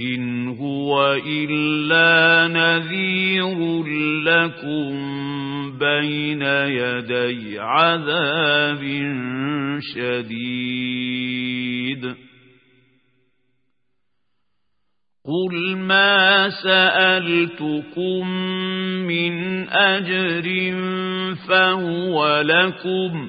إن هو إلا نذير لكم بين يدي عذاب شديد قل ما سألتكم من أجر فهو لكم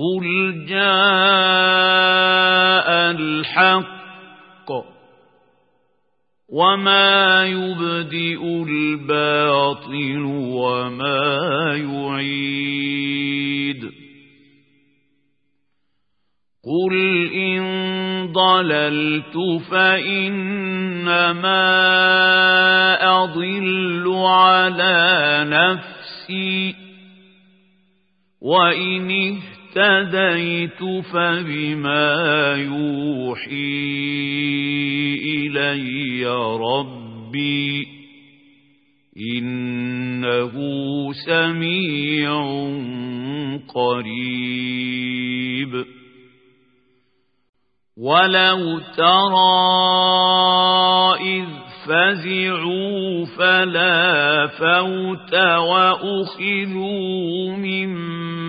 قل جاء الحق وما يبدئ الباطل وما يعيد قل إن ضللت فإنما أضل على نفسي وإن اهتديت فبما يوحي إلي ربي إنه سميع قريب. ولو ترى إذ فزعوا فلا فوت وأخذوا من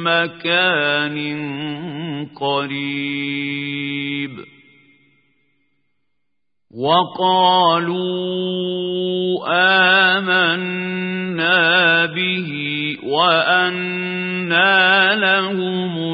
مكان قريب. وقالوا آمنا به وأنا لهم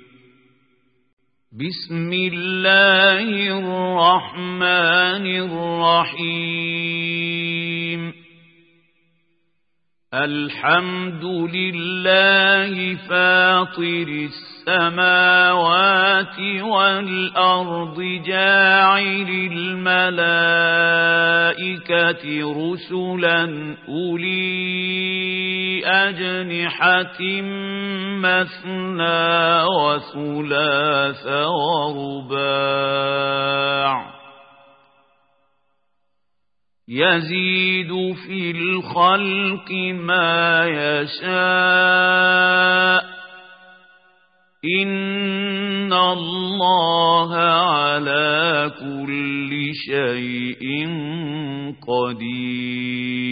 بسم الله الرحمن الرحيم. الحمد لله فاطر السماوات والأرض جاعل الملائكة رسلا أولي أجنحة مثنى وثلاث ورباع يزيد في الخلق ما يشاء إن الله على كل شيء قدير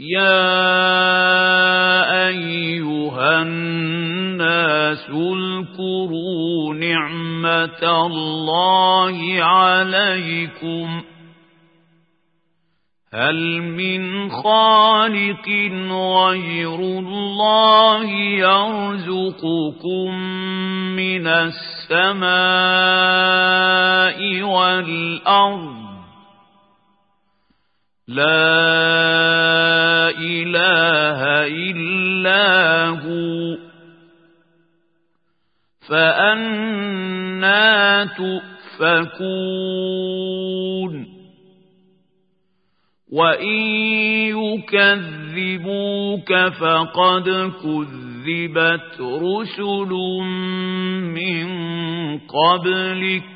يا أيها الناس اذكروا نعمة الله عليكم هل من خالق غير الله يرزقكم من السماء والأرض لا إله إلا هو. فأنا تؤفكون. وإن يكذبوك فقد كذبت رسل من قبلك.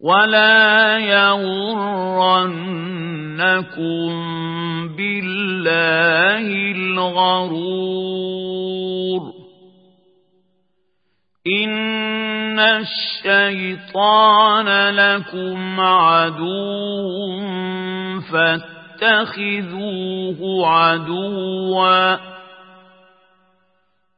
ولا يغرنكم بالله الغرور إن الشيطان لكم عدو فاتخذوه عدوا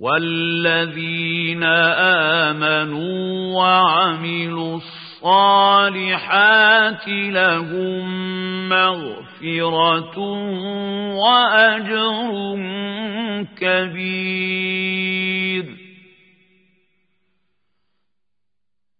والذين آمنوا وعملوا الصالحات لهم مغفرة وأجر كبير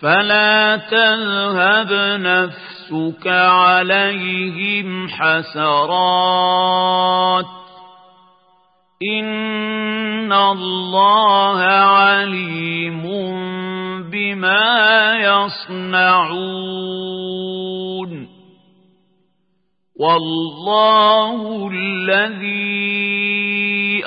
فلا تذهب نفسك عليهم حسرات. إن الله عليم بما يصنعون. والله الذي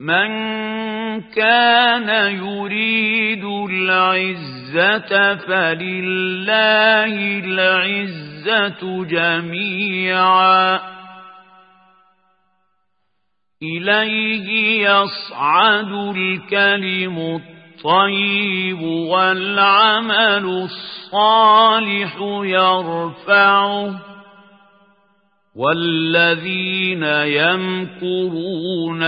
من كان يريد العزة فلله العزة جميعا إليه يصعد الكلم الطيب والعمل الصالح يرفعه والذين يمكرون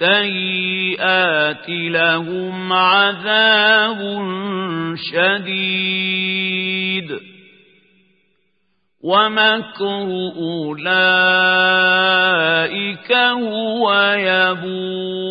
السيئات لهم عذاب شديد. ومكر أولئك هو يبور.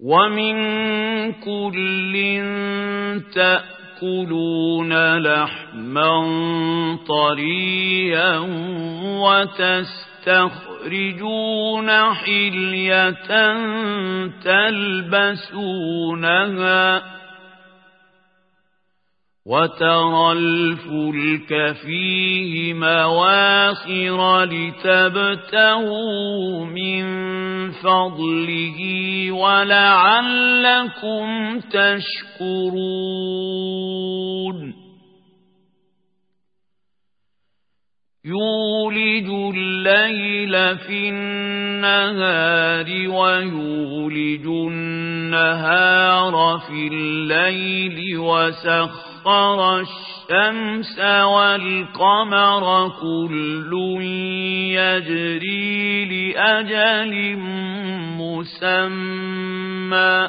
ومن كل تأكلون لحما طريا وتستخرجون حلية تلبسونها وترى الفلك فيه مواخر لتبتغوا من فضله ولعلكم تشكرون. يولج الليل في النهار ويولج النهار في الليل وسخر سخر الشمس والقمر كل يجري لأجل مسمى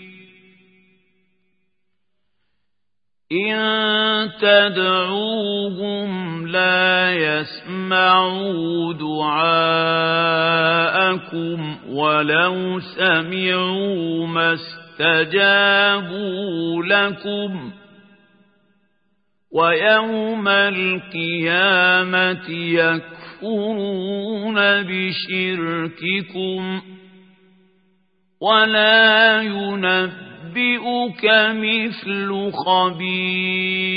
إن تدعوهم لا يسمعوا دعاءكم ولو سمعوا ما استجابوا لكم ويوم القيامة يكفرون بشرككم ولا ينبئك مثل خبير